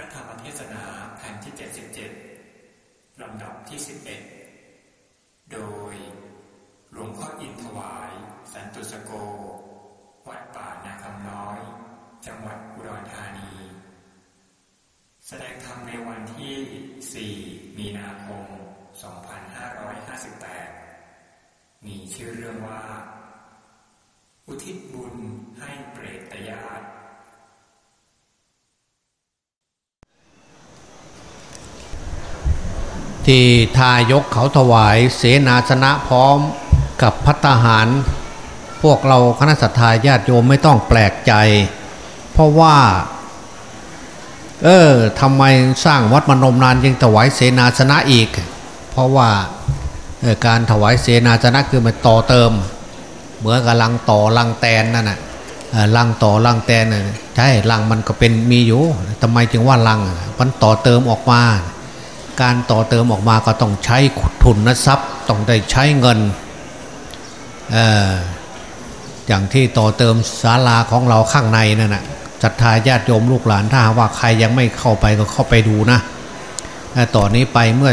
ระธรรมเทศนาแผ่นที่ 77 ลำดับที่ 11 โดย หลวงพ่ออินถวาย สันตุสโก วัดป่านาคำน้อย จังหวัดอุดรธานี แสดงธรรมในวันที่ 4 มีนาคม 2558 มีชื่อเรื่องว่า อุทิศบุญให้เปรตญาติ ที่ทายกเขาถวายเสนาสนะพร้อมกับพัตหาร พวกเราคณะสัตยาญาติโยมไม่ต้องแปลกใจ เพราะว่า เออทำไมสร้างวัดมนมนานยังถวายเสนาสนะอีก เพราะว่าออการถวายเสนาสนะคือมันต่อเติม เหมือนกับลังต่อลังแตนนั่นน่ะลังต่อลังแตนน่ใช่ลังมันก็เป็นมีอยู่ทำไมจึงว่าลังมันต่อเติมออกมา การต่อเติมออกมาก็ต้องใช้ทุนนะทรัพย์ต้องได้ใช้เงินเอออย่างที่ต่อเติมศาลาของเราข้างในนั่นนะศรัทธาญาติโยมลูกหลานถ้าหากว่าใครยังไม่เข้าไปก็เข้าไปดูนะแต่ต่อนนี้ไปเมื่อ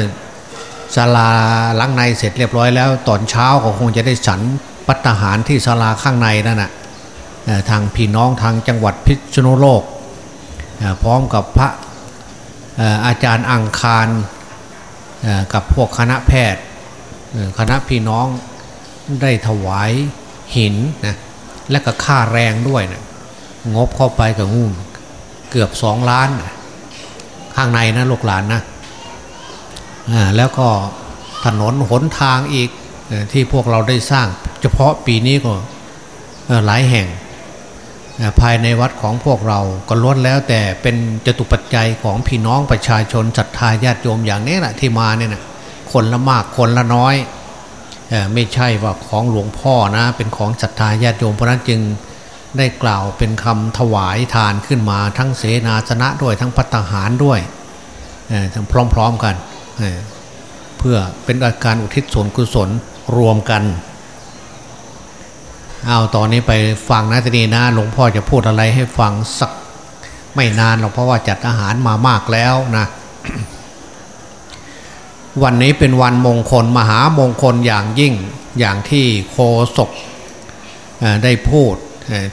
ศาลาหลังในเสร็จเรียบร้อยแล้วตอนเช้าก็คงจะได้ฉันปัตตาหารที่ศาลาข้างในนั่นนะทางพี่น้องทางจังหวัดพิษณุโลกพร้อมกับพระอาจารย์อังคาร กับพวกคณะแพทย์คณะพี่น้องได้ถวายหินนะและก็ค่าแรงด้วยนะงบเข้าไปกับงูเกือบสองล้านนะข้างในนะลูกหลานนะแล้วก็ถนนหนทางอีกที่พวกเราได้สร้าง เฉพาะปีนี้ก็หลายแห่ง ภายในวัดของพวกเราก็ล้วนแล้วแต่เป็นจตุปัจจัยของพี่น้องประชาชนศรัทธาญาติโยมอย่างนี้แหละที่มาเนี่ยนะคนละมากคนละน้อยไม่ใช่ว่าของหลวงพ่อนะ เป็นของศรัทธาญาติโยมเพราะนั้นจึงได้กล่าวเป็นคำถวายทานขึ้นมาทั้งเสนาสนะด้วยทั้งพัตหารด้วยทั้งพร้อมๆกันเออเพื่อเป็นอาการอุทิศส่วนกุศลรวมกัน เอาตอนนี้ไปฟังนะทีนี้นะหลวงพ่อจะพูดอะไรให้ฟังสักไม่นานหรอกเพราะว่าจัดอาหารมามากแล้วนะวันนี้เป็นวันมงคลมหามงคลอย่างยิ่งอย่างที่โคศกได้พูด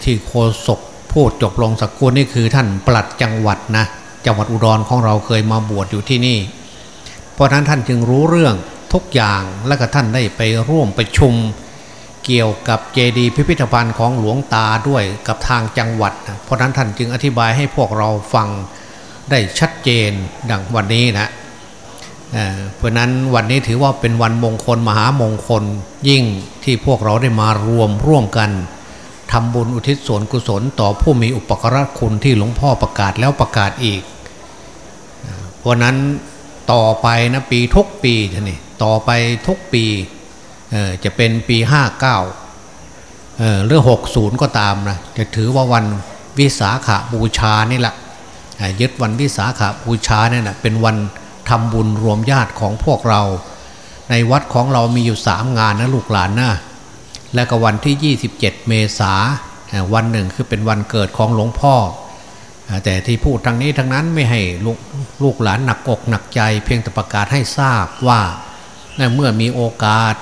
ที่โคศกพูดจบลงสักกุลนี่คือท่านปลัดจังหวัดนะจังหวัดอุดรของเราเคยมาบวชอยู่ที่นี่ เพราะฉะนั้นท่านจึงรู้เรื่องทุกอย่างและก็ท่านได้ไปร่วมประชุม เกี่ยวกับเจดีย์พิพิธภัณฑ์ของหลวงตาด้วยกับทางจังหวัดนะเพราะนั้นท่านจึงอธิบายให้พวกเราฟังได้ชัดเจนดังวันนี้นะเพราะนั้นวันนี้ถือว่าเป็นวันมงคลมหามงคลยิ่งที่พวกเราได้มารวมร่วมกันทำบุญอุทิศส่วนกุศลต่อผู้มีอุปการะคุณที่หลวงพ่อประกาศแล้วประกาศอีก เพราะนั้นต่อไปนะปีทุกปีท่านี่ต่อไปทุกปี จะเป็นปี59เอ่อหรือก60ก็ตามนะจะถือว่าวันวิสาขาบูชานี่แหละยึดวันวิสาขาบูชาเนี่ยนะเป็นวันทำบุญรวมญาติของพวกเรา ในวัดของเรามีอยู่3งานนะลูกหลานนะและก็วันที่ 27 เมษาวันหนึ่งคือเป็นวันเกิดของหลวงพ่อ แต่ที่พูดทางนี้ทั้งนั้นไม่ให้ลูกลูกหลานหนักอกหนักใจ เพียงแต่ประกาศให้ทราบว่าเมื่อมีโอกาส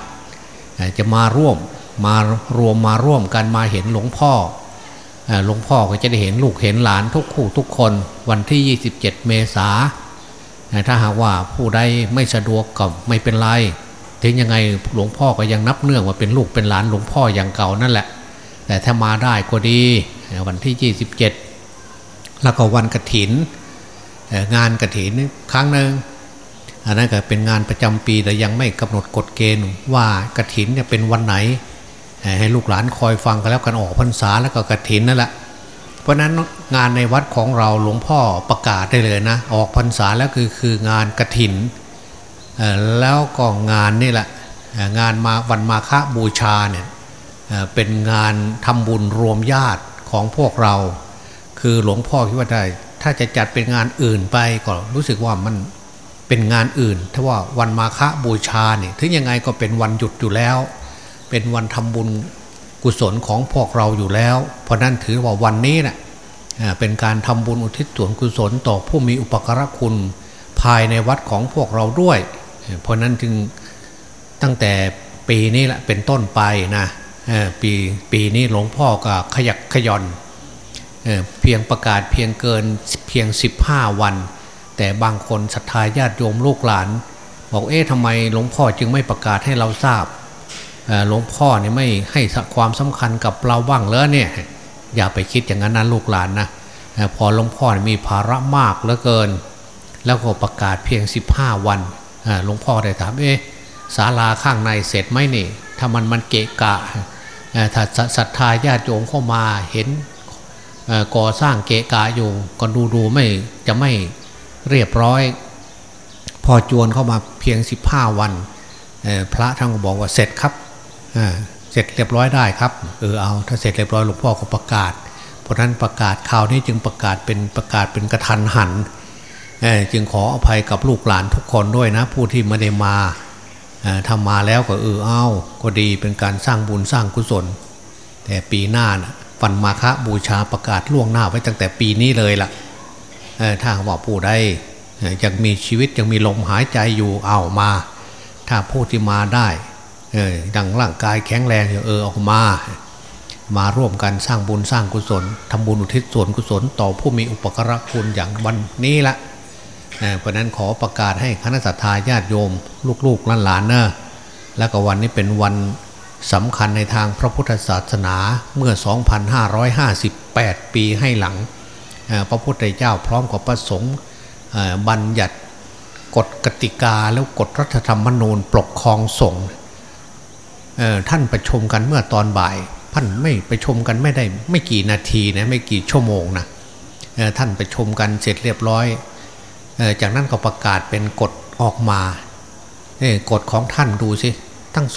จะมาร่วมมารวมมาร่วมกันมาเห็นหลวงพ่อหลวงพ่อก็จะได้เห็นลูกเห็นหลานทุกคู่ทุกคนวันที่ 27 เมษาถ้าหากว่าผู้ใดไม่สะดวกก็ไม่เป็นไร ถึงยังไงหลวงพ่อก็ยังนับเนื่องว่าเป็นลูกเป็นหลานหลวงพ่ออย่างเก่านั่นแหละ แต่ถ้ามาได้ก็ดีวันที่ 27 แล้วก็วันกระถินงานกระถินครั้งหนึ่ง อันนั้นก็เป็นงานประจำปีแต่ยังไม่กำหนดกฎเกณฑ์ว่ากระถินเนี่ยเป็นวันไหน ให้ลูกหลานคอยฟังกันแล้วกันออกพรรษาแล้วก็กระถินนั่นแหละเพราะนั้นงานในวัดของเราหลวงพ่อประกาศได้เลยนะ ออกพรรษาแล้วคือคืองานกระถินแล้วก็งานนี่แหละงานมาวันมาฆบูชาเนี่ยเป็นงานทำบุญรวมญาติของพวกเรา คือหลวงพ่อคิดว่าได้ ถ้าจะจัดเป็นงานอื่นไปก็รู้สึกว่ามัน เป็นงานอื่นถ้าว่าวันมาฆบูชาเนี่ยถึงยังไงก็เป็นวันหยุดอยู่แล้ว เป็นวันทำบุญกุศลของพวกเราอยู่แล้ว เพราะนั้นถือว่าวันนี้นะ่ะเป็นการทำบุญอุทิศส่วนกุศลต่อผู้มีอุปการะคุณภายในวัดของพวกเราด้วย เพราะนั้นจึงตั้งแต่ปีนี้แหละเป็นต้นไปนะปีปีนี้หลวงพ่อก็ขยักขย่อนเเพียงประกาศเพียงเกินเพียง 15 วัน แต่บางคนศรัทธาญาติโยมลูกหลาน บอกเอ๊ะทำไมหลวงพ่อจึงไม่ประกาศให้เราทราบหลวงพ่อเนี่ยไม่ให้ความสำคัญกับเราบ้างเลยเนี่ย อย่าไปคิดอย่างนั้นนะลูกหลานนะพอหลวงพ่อมีภาระมากเหลือเกิน แล้วก็ประกาศเพียง 15 วันหลวงพ่อได้ถามเอ๊ะศาลาข้างในเสร็จไหมนี่ถ้ามันมันเกะกะถ้าศรัทธาญาติโยมเข้ามาเห็นก่อสร้างเกะกะอยู่ก็ดูดูไม่จะไม่ เรียบร้อย พอจวนเข้ามาเพียง 15 วัน พระท่านก็บอกว่าเสร็จครับเสร็จเรียบร้อยได้ครับเออเอาถ้าเสร็จเรียบร้อยหลวงพ่อก็ประกาศ เพราะนั้นประกาศข่าวนี้จึงประกาศเป็นประกาศเป็นกระทันหันจึงขออภัยกับลูกหลานทุกคนด้วยนะ ผู้ที่ไม่ได้มาทำมาแล้วก็เออเอาก็ดีเป็นการสร้างบุญสร้างกุศล แต่ปีหน้านะวันมาฆบูชาประกาศล่วงหน้าไว้ตั้งแต่ปีนี้เลยละ่ะ ถ้าว่าผู้ใดยังมีชีวิตยังมีลมหายใจอยู่เอามา ถ้าผู้ที่มาได้ดังร่างกายแข็งแรงเออออกมา มาร่วมกันสร้างบุญสร้างกุศลทำบุญอุทิศส่วนกุศล ต่อผู้มีอุปการะคุณอย่างวันนี้ละเพราะนั้นขอประกาศให้คณะสัตยาญาติโยม ลูกๆหลานๆเนอะแล้วก็วันนี้เป็นวันสำคัญในทางพระพุทธศาสนาเมื่อ 2,558 ปีให้หลัง พระพุทธเจ้าพร้อมกับประสงค์บัญญัติกฎกติกาแล้วกฎรัฐธรรมนูญปกครองสงฆ์ท่านประชุมกันเมื่อตอนบ่าย ท่านไม่ประชุมกันไม่ได้ไม่กี่นาทีนะไม่กี่ชั่วโมงนะท่านประชุมกันเสร็จเรียบร้อย จากนั้นก็ประกาศเป็นกฎออกมากฎของท่านดูสิทั้ง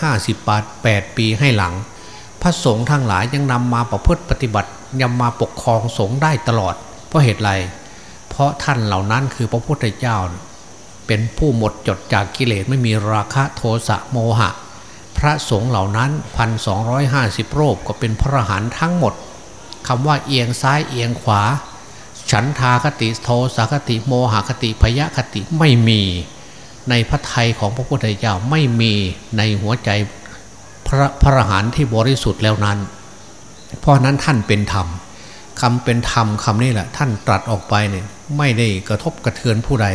2,558 ปีให้หลัง พระสงฆ์ทั้งหลายยังนำมาประพฤติปฏิบัติ ยังมาปกครองสงฆ์ได้ตลอด เพราะเหตุไร เพราะท่านเหล่านั้นคือพระพุทธเจ้า เป็นผู้หมดจดจากกิเลสไม่มีราคะโทสะโมหะ พระสงฆ์เหล่านั้นพันสองร้อยโรคก็เป็นพระหันทั้งหมดคำว่าเอียงซ้ายเอียงขวา ฉันทาคติโทสาคติโมหคติพยคติไม่มี ในพระไทยของพระพุทธเจ้าไม่มีในหัวใจพระพระหานที่บริสุทธิ์แล้วนั้น เพราะนั้นท่านเป็นธรรมคำเป็นธรรมคำนี้แหละ ท่านตรัสออกไปเนี่ยไม่ได้กระทบกระเทือนผู้ใด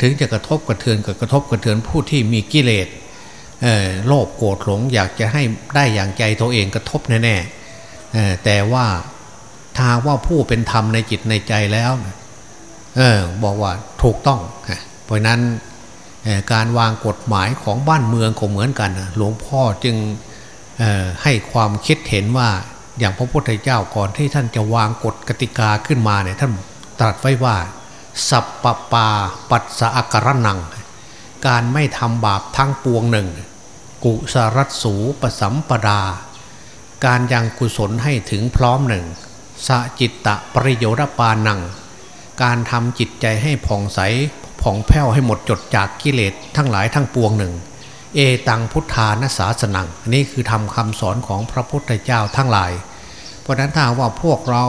ถึงจะกระทบกระเทือนกับกระทบกระเทือนผู้ที่มีกิเลสโลภโกรธหลงอยากจะให้ได้อย่างใจตัวเองกระทบแน่ๆแต่ว่าถ้าว่าผู้เป็นธรรมในจิตในใจแล้วเออบอกว่าถูกต้องเพราะนั้นการวางกฎหมายของบ้านเมืองก็เหมือนกันหลวงพ่อจึงให้ความคิดเห็นว่า อย่างพระพุทธเจ้าก่อนที่ท่านจะวางกฎกติกาขึ้นมาเนี่ยท่านตรัสไว้ว่า สัพปปาปัสสะการนัง การไม่ทำบาปทั้งปวงหนึ่ง กุสรัตสูปสัมปดา การยังกุศลให้ถึงพร้อมหนึ่งสจิตตะปริโยรปานัง การทำจิตใจให้ผ่องใสผ่องแผ้วให้หมดจดจากกิเลสทั้งหลายทั้งปวงหนึ่ง เอตังพุทธานาสาสนังนี่คือทำคำสอนของพระพุทธเจ้าทั้งหลาย เพราะนั้นถ้าว่าพวกเรา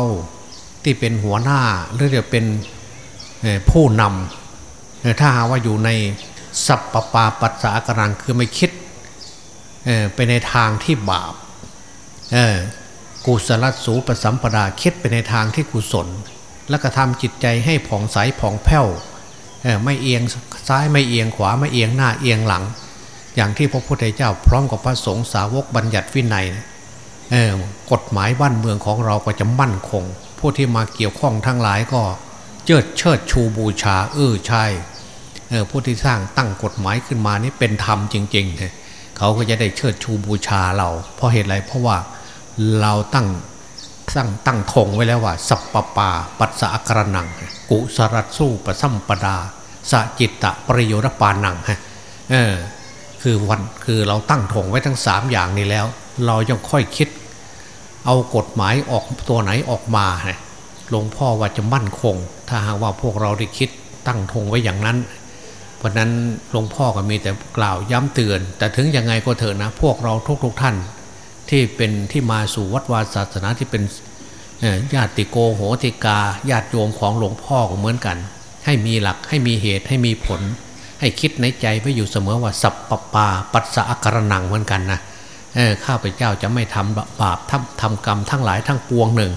ที่เป็นหัวหน้าหรือจะเป็นผู้นำถ้าหาว่าอยู่ในสัพปปาปัสสะกรังคือไม่คิดไปในทางที่บาปกุศลสูปสัมปดาคิดไปในทางที่กุศล แล้วก็ทำจิตใจให้ผ่องใสผ่องแผ้วไม่เอียงซ้ายไม่เอียงขวาไม่เอียงหน้าเอียงหลัง อย่างที่พระพุทธเจ้า พร้อมกับพระสงฆ์สาวกบัญญัติวินัยกฎหมายบ้านเมืองของเราก็จะมั่นคง ผู้ที่มาเกี่ยวข้องทั้งหลายก็เจิดเชิดชูบูชา เออใช่ผู้ที่สร้างตั้งกฎหมายขึ้นมานี่เป็นธรรมจริงๆเขาก็จะได้เชิดชูบูชาเรา เพราะเหตุไรเพราะว่าเราตั้งตั้งตั้งธงไว้แล้วว่า สัพปปา ปัสสะกระนัง กุสรัสู้ปสัมปดาสจิตตะปริโยรปานังฮะเออ คือวันคือเราตั้งธงไว้ทั้งสามอย่างนี้แล้ว เรายังค่อยคิด เอากฎหมายออกตัวไหนออกมาหลวงพ่อว่าจะมั่นคง ถ้าหากว่าพวกเราได้คิดตั้งธงไว้อย่างนั้น เพราะนั้นหลวงพ่อก็มีแต่กล่าวย้ำเตือน แต่ถึงยังไงก็เถอะนะ พวกเราทุกๆทท่าน ที่เป็นที่มาสู่วัดวาศาสนาที่เป็นญาติโกโหติกาญาติโยมของหลวงพ่อก็เหมือนกัน ให้มีหลักให้มีเหตุให้มีผล ให้คิดในใจไว้อยู่เสมอว่าสัพปปาปัสสะกระนังเหมือนกันนะข้าพเจ้าจะไม่ทำบาปทำทำกรรมทั้งหลายทั้งปวงหนึ่ง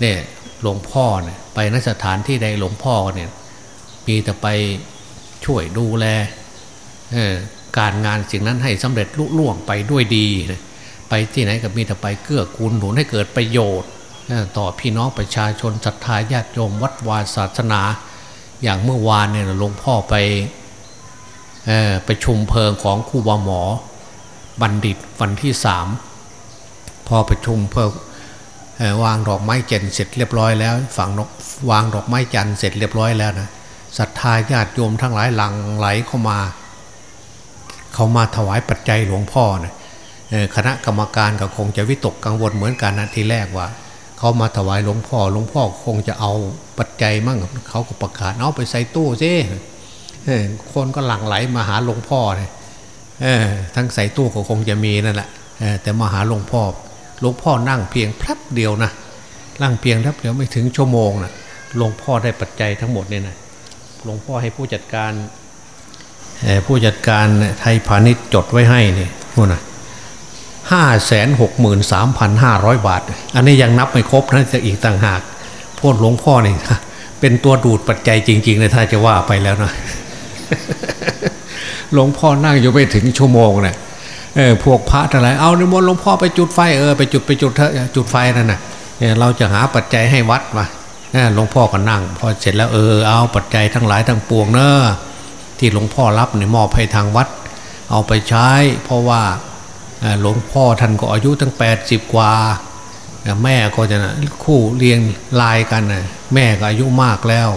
เนี่ยหลวงพ่อเนี่ยไปนสถานที่ใดหลวงพ่อเนี่ยมีแต่ไปช่วยดูแลการงานสิ่งนั้นให้สำเร็จลุล่วงไปด้วยดีไปที่ไหนก็มีแต่ไปเกื้อกูลหนุนให้เกิดประโยชน์ต่อพี่น้องประชาชนศรัทธาญาติโยมวัดวาศาสนา อย่างเมื่อวานเนี่ยหลวงพ่อไป ไปชุมเพลิงของครูบาหมอ บัณฑิตวันที่สามพอประชุมเพื่อวางดอกไม้เจนเสร็จเรียบร้อยแล้วฝั่งนกวางดอกไม้จันเสร็จเรียบร้อยแล้วนะศรัทธาญาติโยมทั้งหลายหลังไหลเข้ามา เขามาถวายปัจจัยหลวงพ่อนะคณะกรรมการก็คงจะวิตกกังวลเหมือนกันนะทีแรกว่า เขามาถวายหลวงพ่อหลวงพ่อคงจะเอาปัจจัยมั่งเขาก็ประกาศเอาไปใส่ตู้ซิ คนก็หลั่งไหลมาหาหลวงพ่อเลยทั้งใส่ตู้ก็คงจะมีนั่นแหละแต่มาหาหลวงพ่อหลวงพ่อนั่งเพียงแป๊บเดียวนะนั่งเพียงแป๊บเดียวไม่ถึงชั่วโมงนะหลวงพ่อได้ปัจจัยทั้งหมดเนี่ยนะหลวงพ่อให้ผู้จัดการผู้จัดการไทยพาณิชย์จดไว้ให้นี่นู่นนะห้าแสนหกหมื่นสามพันห้าร้อยบาท อันนี้ยังนับไม่ครบนะจะอีกต่างหาก พวกหลวงพ่อนี่เป็นตัวดูดปัจจัยจริงๆเลยถ้าจะว่าไปแล้วนะ หลวงพ่อนั่งอยู่ไปถึงชั่วโมงเนะี่ยเออพวกพระอะไรเอาในมนหลวงพ่อไปจุดไฟเออไปจุดไปจุดเถอะจุดไฟนั่นนะ่ะเราจะหาปัจจัยให้วัดมาหลวงพ่อก็นั่ง พอเสร็จแล้วเออเอาปัจจัยทั้งหลายทั้งปวงเนอะที่หลวงพ่อรับเนี่ยมอบให้ทางวัด เอาไปใช้ เพราะว่าหลวงพ่อท่านก็อายุตั้งแปดสิบกว่า แม่ก็จะคู่เรียงลายกันแม่ก็อายุมากแล้ว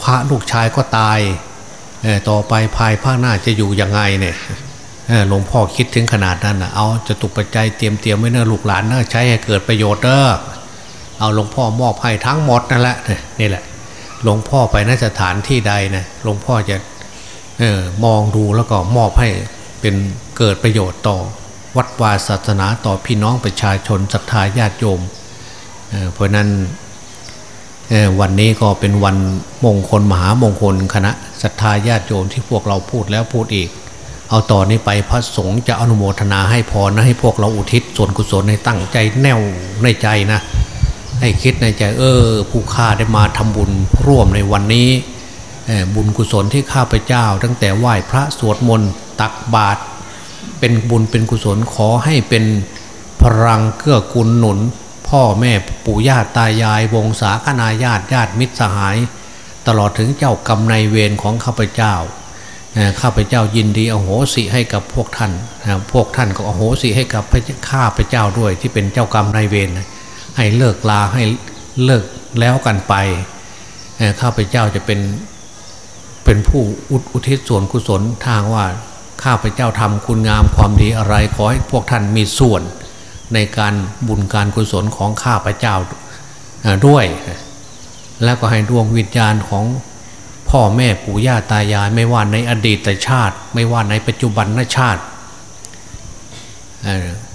พระลูกชายก็ตาย ต่อไปภายภาคหน้าจะอยู่ยังไงเนี่ยหลวงพ่อคิดถึงขนาดนั้นนะเอาจะตุกปัจจัยเตรียมเตรียมไว้เนอะลูกหลานเนอะใช้ให้เกิดประโยชน์เนอะเอาหลวงพ่อมอบให้ทั้งหมดนั่นแหละนี่แหละ หลวงพ่อไปนสถานที่ใดนะหลวงพ่อจะออมองดูแล้วก็มอบให้เป็นเกิดประโยชน์ต่อ วัดวาศาสนาต่อพี่น้องประชาชนศรัทธาญาติโยมเเพราะนั้น วันนี้ก็เป็นวันมงคลมหามงคลคณะศรัทธาญาติโยมที่พวกเราพูดแล้วพูดอีก เอาต่อนนี้ไปพระสงฆ์จะอนุโมทนาให้พรนะให้พวกเราอุทิศส่วนกุศลในตั้งใจแน่วในใจนะ ให้คิดในใจเออ ผู้ข้าได้มาทำบุญร่วมในวันนี้บุญกุศลที่ข้าพเจ้า ตั้งแต่ไหว้พระสวดมนต์ตักบาตรเป็นบุญเป็นกุศลขอให้เป็นพลังเกื้อกูลหนุน พ่อแม่ปู่ย่าตายาย วงศาคณาญาติญาติมิตรสหาย ตลอดถึงเจ้ากรรมนายเวรของข้าพเจ้าข้าพเจ้ายินดีอโหสิให้กับพวกท่าน พวกท่านก็อโหสิให้กับข้าพเจ้าด้วยที่เป็นเจ้ากรรมนายเวรให้เลิกลาให้เลิกแล้วกันไปข้าพเจ้าจะเป็นเป็นผู้อุทิศส่วนกุศลทางว่าข้าพเจ้าทำคุณงามความดีอะไรขอให้พวกท่านมีส่วน ในการบุญการกุศลของข้าพเจ้าด้วย แล้วก็ให้ดวงวิญญาณของพ่อแม่ปู่ย่าตายาย ไม่ว่าในอดีตชาติ ไม่ว่าในปัจจุบันชาติ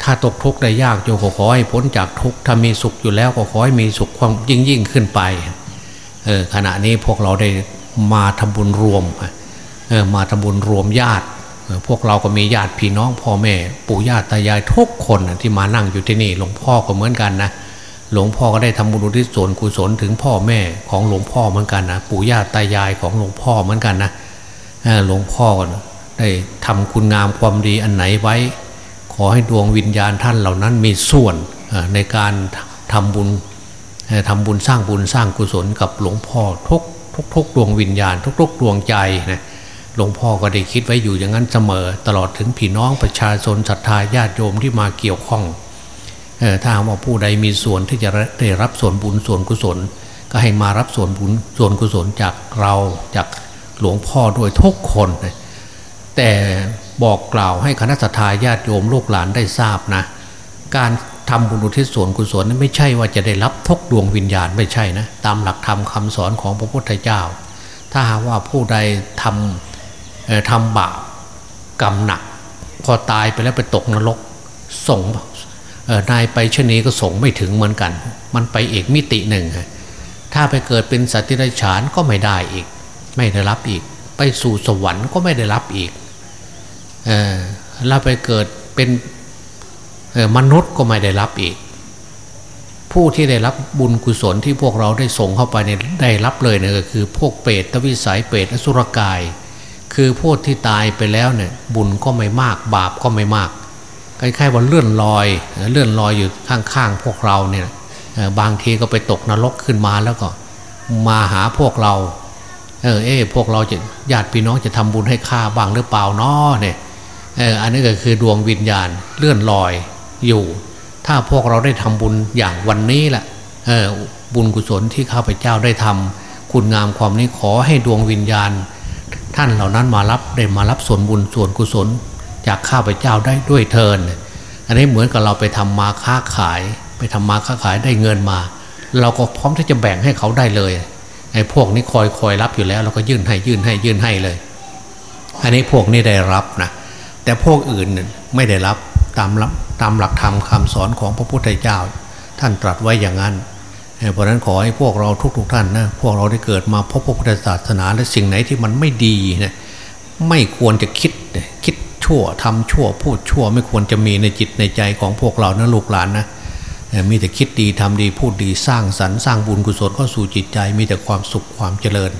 ถ้าตกทุกข์ได้ยากโยขอขอให้พ้นจากทุกข์ถ้ามีสุขอยู่แล้วก็ขอให้มีสุขความยิ่งยิ่งขึ้นไปขณะนี้พวกเราได้มาทำบุญรวมมาทำบุญรวมญาติ พวกเราก็มีญาติพี่น้องพ่อแม่ปู่ย่าตายายทุกคนที่มานั่งอยู่ที่นี่ หลวงพ่อก็เหมือนกันนะหลวงพ่อก็ได้ทำบุญอุทิศส่วนกุศลถึงพ่อแม่ของหลวงพ่อเหมือนกันนะปู่ย่าตายายของหลวงพ่อเหมือนกันนะหลวงพ่อได้ทำคุณงามความดีอันไหนไว้ ขอให้ดวงวิญญาณท่านเหล่านั้นมีส่วนในการทำบุญทำบุญสร้างบุญสร้างกุศลกับหลวงพ่อทุกทุกทุกดวงวิญญาณ ทุกๆดวงใจนะ หลวงพ่อก็ได้คิดไว้อยู่อย่างนั้นเสมอ ตลอดถึงพี่น้องประชาชนศรัทธาญาติโยมที่มาเกี่ยวข้องถ้าว่าผู้ใดมีส่วนที่จะได้รับส่วนบุญส่วนกุศล ก็ให้มารับส่วนบุญส่วนกุศลจากเราจากหลวงพ่อด้วยทุกคน แต่บอกกล่าวให้คณะสัตยาญาติโยมลูกหลานได้ทราบนะ การทำบุญอุทิศส่วนกุศลนั้นไม่ใช่ว่าจะได้รับทกดวงวิญญาณไม่ใช่นะ ตามหลักธรรมคาสอนของพระพุทธเจ้า ถ้าหากว่าผู้ใดทำ ทำบาปกรรมหนัก พอตายไปแล้วไปตกนรกส่งนายไปเชนีก็ส่งไม่ถึงเหมือนกัน มันไปอีกมิติหนึ่ง ถ้าไปเกิดเป็นสัตว์ที่ไรฉานก็ไม่ได้อีก ไม่ได้รับอีก ไปสู่สวรรค์ก็ไม่ได้รับอีกเออเราไปเกิดเป็นมนุษย์ก็ไม่ได้รับอีก ผู้ที่ได้รับบุญกุศลที่พวกเราได้ส่งเข้าไปเนี่ยได้รับเลยเนี่ยก็คือ พวกเปรตวิสัยเปรตอสุรกาย คือพวกที่ตายไปแล้วเนี่ยบุญก็ไม่มากบาปก็ไม่มากคล้ายๆว่าเลื่อนลอยเลื่อนลอยอยู่ข้างๆพวกเราเนี่ยบางทีก็ไปตกนรกขึ้นมาแล้วก็มาหาพวกเรา เออเอ๊พวกเราจะญาติพี่น้องจะทำบุญให้ข้าบ้างหรือเปล่านาะเนี่ยเอออันนี้ก็คือดวงวิญญาณเลื่อนลอยอยู่ ถ้าพวกเราได้ทำบุญอย่างวันนี้แหละเออบุญกุศลที่ข้าพเจ้าได้ทำคุณงามความนี้ขอให้ดวงวิญญาณ ท่านเหล่านั้นมารับได้มารับส่วนบุญส่วนกุศล จากข้าพเจ้าได้ด้วยเทินอันนี้เหมือนกับเราไปทำมาค้าขาย ไปทำมาค้าขายได้เงินมา เราก็พร้อมที่จะแบ่งให้เขาได้เลยไอ้พวกนี้คอยคอยรับอยู่แล้ว เราก็ยื่นให้ยื่นให้ยื่นให้เลย อันนี้พวกนี้ได้รับนะแต่พวกอื่นไม่ได้รับตามตามหลักธรรมคาสอนของพระพุทธเจ้า ท่านตรัสไว้อย่างนั้น เพราะนั้นขอให้พวกเราทุกๆทท่านนะพวกเราได้เกิดมาพบพระพุทธศาสนาและสิ่งไหนที่มันไม่ดีนะไม่ควรจะคิดคิดชั่วทำชั่วพูดชั่ว ไม่ควรจะมีในจิตในใจของพวกเรานะลูกหลานนะมีแต่คิดดีทำดีพูดดีสร้างสรรค์สร้างบุญกุศลเข้าสู่จิตใจ มีแต่ความสุขความเจริญ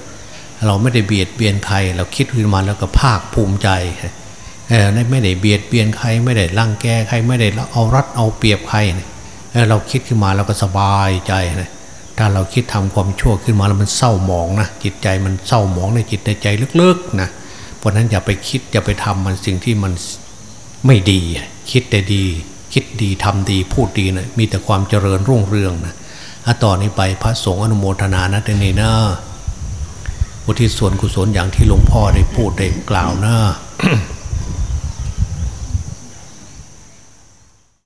เราไม่ได้เบียดเบียนใคร เราคิดขึ้นมาแล้วก็ภาคภูมิใจไม่ได้เบียดเบียนใครไม่ได้รังแกใครไม่ได้เอารัดเอาเปรียบใคร เราคิดขึ้นมาเราก็สบายใจนะถ้าเราคิดทำความชั่วขึ้นมาแล้วมันเศร้าหมองนะจิตใจมันเศร้าหมองในจิตในใจลึกๆนะเพราะนั้นอย่าไปคิดอย่าไปทำมันสิ่งที่มันไม่ดี คิดแต่ดี คิดดีทำดีพูดดีนะมีแต่ความเจริญรุ่งเรืองนะถ้าต่อนนี้ไปพระสงฆ์อนุโมทนานะเดนีนะอุทิศส่วนกุศลอย่างที่หลวงพ่อได้พูดได้กล่าวนะ